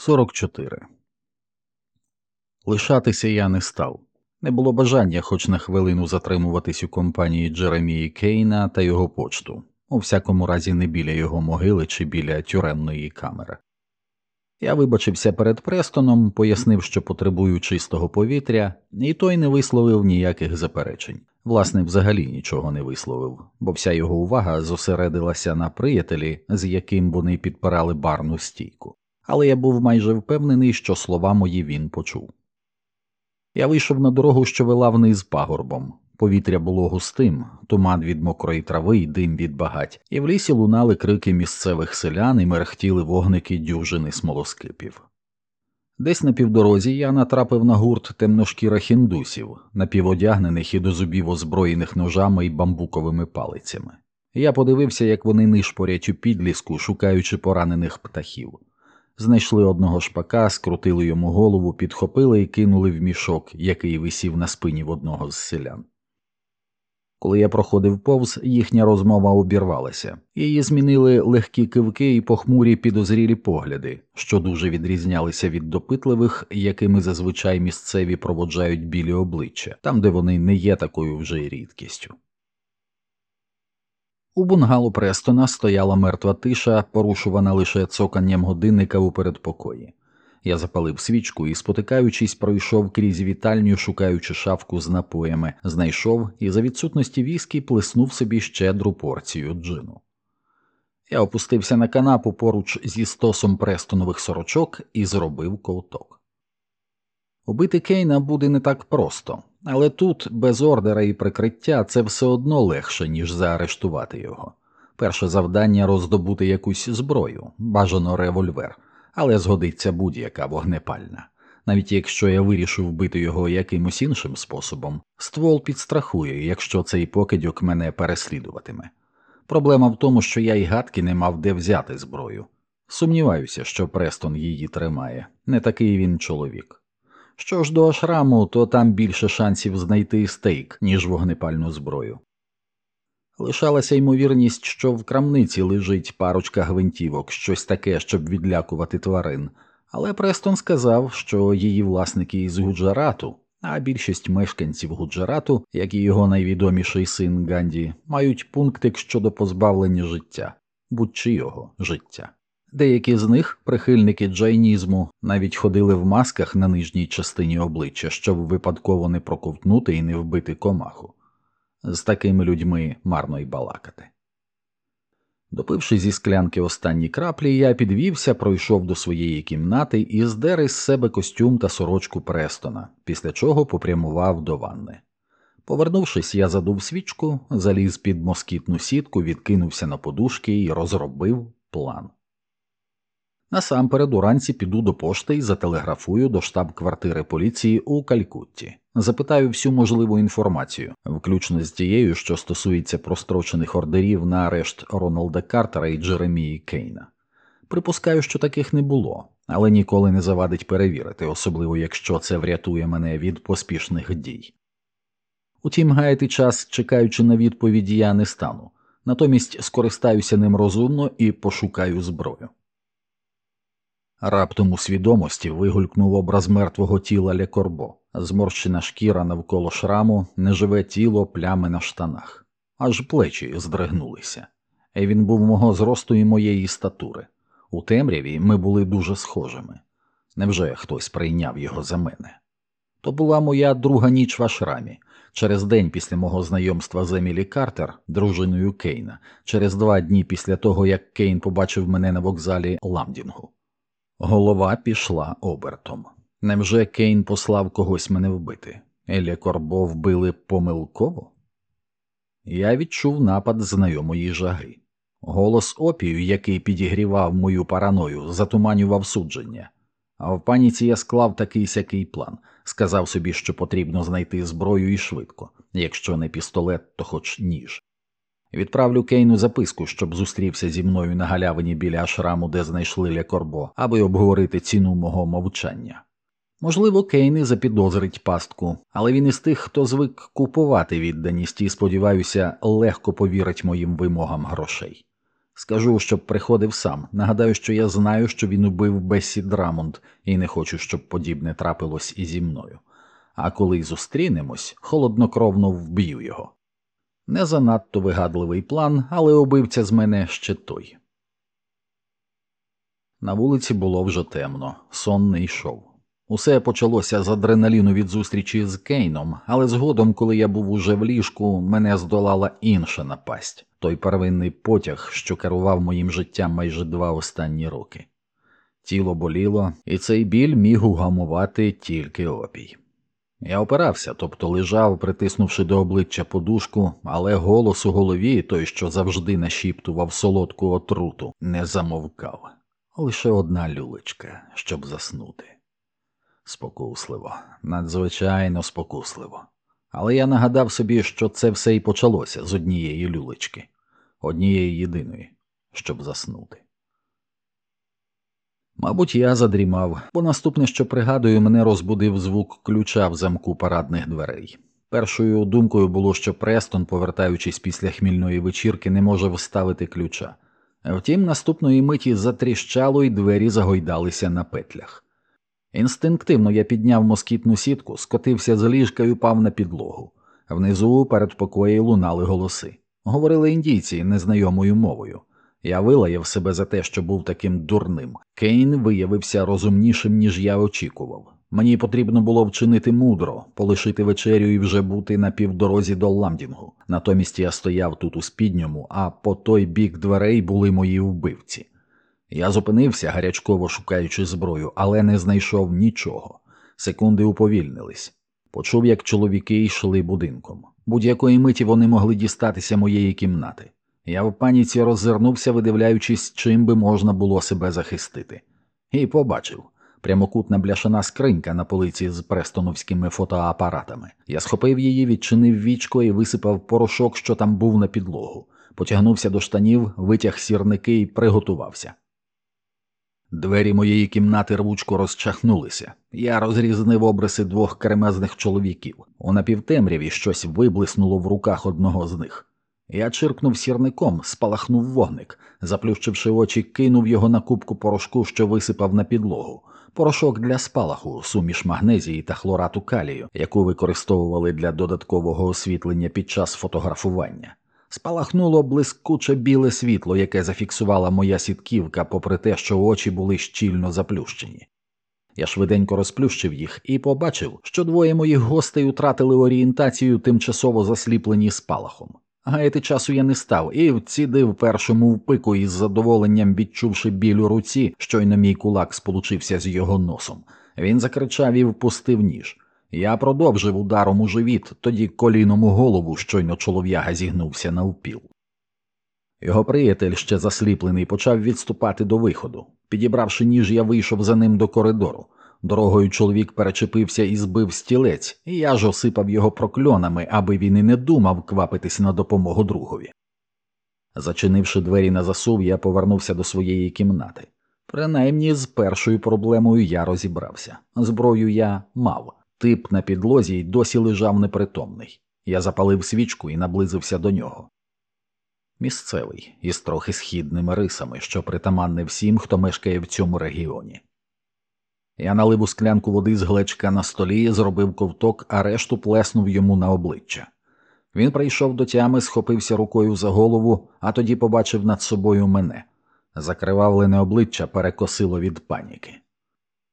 44. Лишатися я не став. Не було бажання хоч на хвилину затримуватись у компанії Джеремії Кейна та його почту, у всякому разі не біля його могили чи біля тюремної камери. Я вибачився перед Престоном, пояснив, що потребую чистого повітря, і той не висловив ніяких заперечень. Власне, взагалі нічого не висловив, бо вся його увага зосередилася на приятелі, з яким вони підпирали барну стійку але я був майже впевнений, що слова мої він почув. Я вийшов на дорогу, що вела вниз пагорбом. Повітря було густим, туман від мокрої трави й дим від багать, і в лісі лунали крики місцевих селян і мерехтіли вогники дюжини смолоскипів. Десь на півдорозі я натрапив на гурт темношкірих індусів, напіводягнених і до зубів озброєних ножами і бамбуковими палицями. Я подивився, як вони нишпорять у підліску, шукаючи поранених птахів знайшли одного шпака, скрутили йому голову, підхопили і кинули в мішок, який висів на спині в одного з селян. Коли я проходив повз, їхня розмова обірвалася, її змінили легкі кивки і похмурі підозрілі погляди, що дуже відрізнялися від допитливих, якими зазвичай місцеві проводжають білі обличчя, там де вони не є такою вже рідкістю. У бунгало Престона стояла мертва тиша, порушувана лише цоканням годинника у передпокої. Я запалив свічку і, спотикаючись, пройшов крізь вітальню, шукаючи шафку з напоями, знайшов і за відсутності віскі плеснув собі щедру порцію джину. Я опустився на канапу поруч зі стосом престонових сорочок і зробив ковток. Убити Кейна буде не так просто. Але тут, без ордера і прикриття, це все одно легше, ніж заарештувати його. Перше завдання роздобути якусь зброю, бажано револьвер, але згодиться будь-яка вогнепальна. Навіть якщо я вирішу вбити його якимось іншим способом, ствол підстрахує, якщо цей покидьок мене переслідуватиме. Проблема в тому, що я й гадки не мав де взяти зброю. Сумніваюся, що Престон її тримає, не такий він чоловік. Що ж до ашраму, то там більше шансів знайти стейк, ніж вогнепальну зброю. Лишалася ймовірність, що в крамниці лежить парочка гвинтівок, щось таке, щоб відлякувати тварин, але Престон сказав, що її власники із Гуджарату, а більшість мешканців Гуджарату, як і його найвідоміший син Ганді, мають пунктик щодо позбавлення життя, будь-чи його життя. Деякі з них, прихильники джайнізму, навіть ходили в масках на нижній частині обличчя, щоб випадково не проковтнути і не вбити комаху. З такими людьми марно й балакати. Допивши зі склянки останні краплі, я підвівся, пройшов до своєї кімнати і здер із себе костюм та сорочку Престона, після чого попрямував до ванни. Повернувшись, я задув свічку, заліз під москітну сітку, відкинувся на подушки і розробив план. Насамперед уранці піду до пошти і зателеграфую до штаб-квартири поліції у Калькутті. Запитаю всю можливу інформацію, включно з тією, що стосується прострочених ордерів на арешт Роналда Картера і Джеремії Кейна. Припускаю, що таких не було, але ніколи не завадить перевірити, особливо якщо це врятує мене від поспішних дій. Утім, гаяти час, чекаючи на відповіді, я не стану, натомість скористаюся ним розумно і пошукаю зброю. Раптом у свідомості вигулькнув образ мертвого тіла Лекорбо, зморщена шкіра навколо шраму, неживе тіло, плями на штанах, аж плечі здригнулися. Він був мого зросту і моєї статури. У темряві ми були дуже схожими. Невже хтось прийняв його за мене? То була моя друга ніч в ашрамі. Через день після мого знайомства з Емілі Картер, дружиною Кейна, через два дні після того, як Кейн побачив мене на вокзалі Ламдінгу. Голова пішла обертом. Невже Кейн послав когось мене вбити? Елі Корбо вбили помилково? Я відчув напад знайомої жаги. Голос опію, який підігрівав мою параною, затуманював судження. А в паніці я склав такий сякий план, сказав собі, що потрібно знайти зброю і швидко, якщо не пістолет, то хоч ніж. Відправлю Кейну записку, щоб зустрівся зі мною на галявині біля ашраму, де знайшли Лекорбо, аби обговорити ціну мого мовчання. Можливо, Кейни запідозрить пастку, але він із тих, хто звик купувати відданість і, сподіваюся, легко повірить моїм вимогам грошей. Скажу, щоб приходив сам. Нагадаю, що я знаю, що він убив Бесі Драмонд, і не хочу, щоб подібне трапилось і зі мною. А коли зустрінемось, холоднокровно вб'ю його. Не занадто вигадливий план, але убивця з мене ще той. На вулиці було вже темно, сон не йшов. Усе почалося з адреналіну від зустрічі з Кейном, але згодом, коли я був уже в ліжку, мене здолала інша напасть той первинний потяг, що керував моїм життям майже два останні роки. Тіло боліло, і цей біль міг угамувати тільки опій. Я опирався, тобто лежав, притиснувши до обличчя подушку, але голос у голові, той, що завжди нашіптував солодку отруту, не замовкав. Лише одна люлечка, щоб заснути. Спокусливо, надзвичайно спокусливо. Але я нагадав собі, що це все і почалося з однієї люлечки, однієї єдиної, щоб заснути. Мабуть, я задрімав, бо наступне, що пригадую, мене розбудив звук ключа в замку парадних дверей. Першою думкою було, що Престон, повертаючись після хмільної вечірки, не може вставити ключа. Втім, наступної миті затріщало і двері загойдалися на петлях. Інстинктивно я підняв москітну сітку, скотився з ліжка і упав на підлогу. Внизу перед покої лунали голоси. Говорили індійці незнайомою мовою. Я вилаяв себе за те, що був таким дурним. Кейн виявився розумнішим, ніж я очікував. Мені потрібно було вчинити мудро, полишити вечерю і вже бути на півдорозі до ламдінгу. Натомість я стояв тут у спідньому, а по той бік дверей були мої вбивці. Я зупинився, гарячково шукаючи зброю, але не знайшов нічого. Секунди уповільнились. Почув, як чоловіки йшли будинком. Будь-якої миті вони могли дістатися моєї кімнати. Я в паніці роззирнувся, видивляючись, чим би можна було себе захистити, і побачив прямокутна бляшана скринька на полиці з престоновськими фотоапаратами. Я схопив її, відчинив вічко і висипав порошок, що там був на підлогу. Потягнувся до штанів, витяг сірники і приготувався. Двері моєї кімнати рвучко розчахнулися. Я розрізнив обриси двох кремезних чоловіків. У напівтемряві щось виблиснуло в руках одного з них. Я чиркнув сірником, спалахнув вогник, заплющивши очі, кинув його на кубку порошку, що висипав на підлогу. Порошок для спалаху, суміш магнезії та хлорату калію, яку використовували для додаткового освітлення під час фотографування. Спалахнуло блискуче біле світло, яке зафіксувала моя сітківка, попри те, що очі були щільно заплющені. Я швиденько розплющив їх і побачив, що двоє моїх гостей утратили орієнтацію, тимчасово засліплені спалахом. Гаяти часу я не став і вцідив першому в пику із задоволенням відчувши біль у руці, щойно мій кулак сполучився з його носом. Він закричав і впустив ніж. Я продовжив ударом у живіт, тоді коліном у голову щойно чолов'яга зігнувся навпіл. Його приятель, ще засліплений, почав відступати до виходу. Підібравши ніж, я вийшов за ним до коридору. Дорогою чоловік перечепився і збив стілець, і я ж осипав його прокльонами, аби він і не думав квапитись на допомогу другові. Зачинивши двері на засув, я повернувся до своєї кімнати. Принаймні з першою проблемою я розібрався. Зброю я мав. Тип на підлозі й досі лежав непритомний. Я запалив свічку і наблизився до нього. Місцевий, із трохи східними рисами, що притаманне всім, хто мешкає в цьому регіоні. Я налив у склянку води з глечка на столі, зробив ковток, а решту плеснув йому на обличчя. Він прийшов до тями, схопився рукою за голову, а тоді побачив над собою мене. Закривавлене обличчя перекосило від паніки.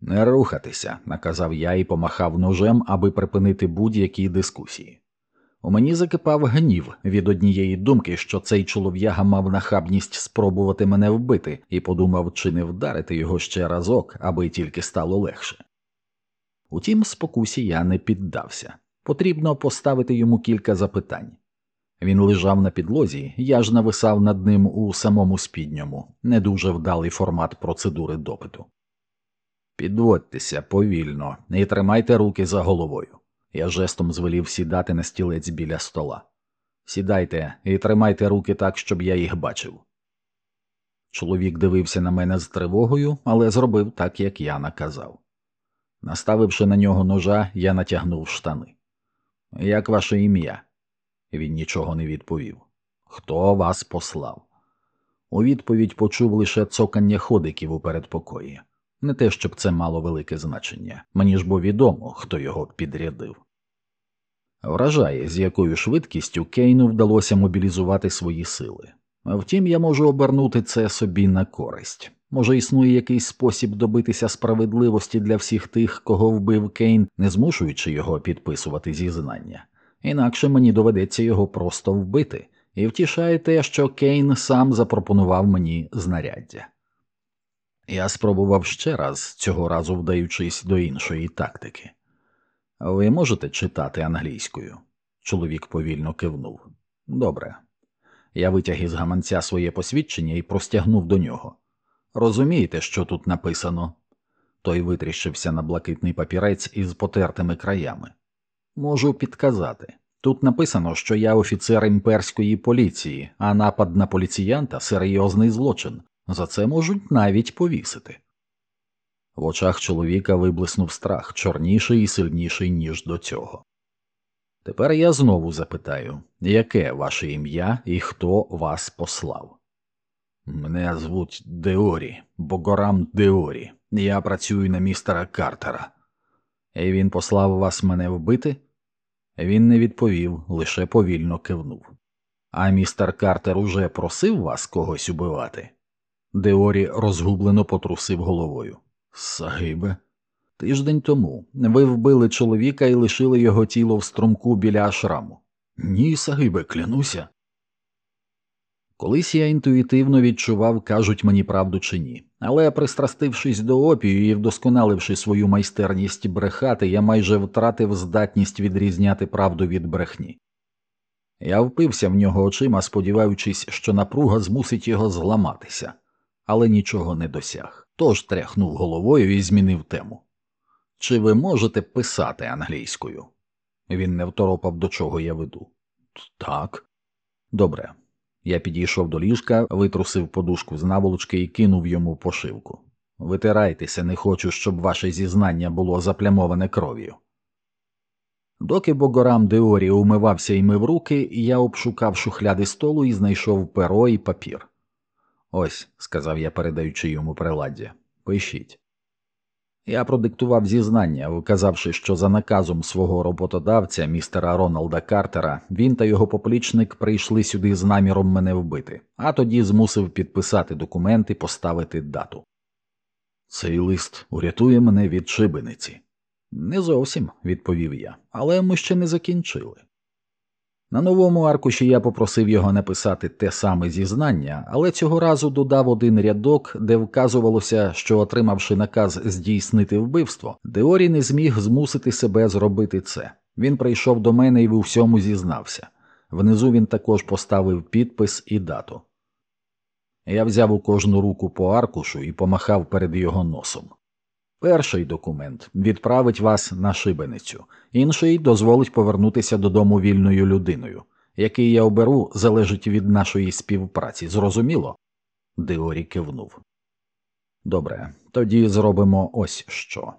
Не рухатися, наказав я і помахав ножем, аби припинити будь-які дискусії. У мені закипав гнів від однієї думки, що цей чолов'яга мав нахабність спробувати мене вбити, і подумав, чи не вдарити його ще разок, аби тільки стало легше. Утім, спокусі я не піддався. Потрібно поставити йому кілька запитань. Він лежав на підлозі, я ж нависав над ним у самому спідньому, не дуже вдалий формат процедури допиту. Підводьтеся повільно і тримайте руки за головою. Я жестом звелів сідати на стілець біля стола. Сідайте і тримайте руки так, щоб я їх бачив. Чоловік дивився на мене з тривогою, але зробив так, як я наказав. Наставивши на нього ножа, я натягнув штани. Як ваше ім'я? Він нічого не відповів. Хто вас послав? У відповідь почув лише цокання ходиків у передпокої. Не те, щоб це мало велике значення, мені ж бо відомо, хто його підрядив. Вражає, з якою швидкістю Кейну вдалося мобілізувати свої сили. Втім, я можу обернути це собі на користь. Може, існує якийсь спосіб добитися справедливості для всіх тих, кого вбив Кейн, не змушуючи його підписувати зізнання. Інакше мені доведеться його просто вбити, і втішає те, що Кейн сам запропонував мені знаряддя. Я спробував ще раз, цього разу вдаючись до іншої тактики. Ви можете читати англійською? Чоловік повільно кивнув. Добре. Я витяг із гаманця своє посвідчення і простягнув до нього. Розумієте, що тут написано? Той витріщився на блакитний папірець із потертими краями. Можу підказати. Тут написано, що я офіцер імперської поліції, а напад на поліціянта серйозний злочин. За це можуть навіть повісити. В очах чоловіка виблиснув страх, чорніший і сильніший, ніж до цього. Тепер я знову запитаю, яке ваше ім'я і хто вас послав? Мене звуть Деорі, Богорам Деорі. Я працюю на містера Картера. І він послав вас мене вбити? Він не відповів, лише повільно кивнув. А містер Картер уже просив вас когось убивати? Деорі розгублено потрусив головою. Сагибе. Тиждень тому ви вбили чоловіка і лишили його тіло в струмку біля ашраму. Ні, Сагибе, клянуся. Колись я інтуїтивно відчував, кажуть мені правду чи ні, але пристрастившись до опію і вдосконаливши свою майстерність брехати, я майже втратив здатність відрізняти правду від брехні. Я впився в нього очима, сподіваючись, що напруга змусить його зламатися, але нічого не досяг, тож тряхнув головою і змінив тему. Чи ви можете писати англійською? Він не второпав, до чого я веду. Так. Добре. Я підійшов до ліжка, витрусив подушку з наволочки і кинув йому пошивку. Витирайтеся, не хочу, щоб ваше зізнання було заплямоване кров'ю. Доки Богорам Деорі умивався і мив руки, я обшукав шухляди столу і знайшов перо і папір. Ось, сказав я, передаючи йому приладдя, пишіть. Я продиктував зізнання, вказавши, що за наказом свого роботодавця, містера Роналда Картера, він та його поплічник прийшли сюди з наміром мене вбити, а тоді змусив підписати документи, поставити дату. Цей лист урятує мене від шибениці. Не зовсім, відповів я, але ми ще не закінчили. На новому аркуші я попросив його написати те саме зізнання, але цього разу додав один рядок, де вказувалося, що, отримавши наказ здійснити вбивство, Деорі не зміг змусити себе зробити це. Він прийшов до мене і в усьому зізнався. Внизу він також поставив підпис і дату. Я взяв у кожну руку по аркушу і помахав перед його носом. Перший документ відправить вас на шибеницю, інший дозволить повернутися додому вільною людиною. Який я оберу, залежить від нашої співпраці. Зрозуміло? Деорі кивнув. Добре, тоді зробимо ось що.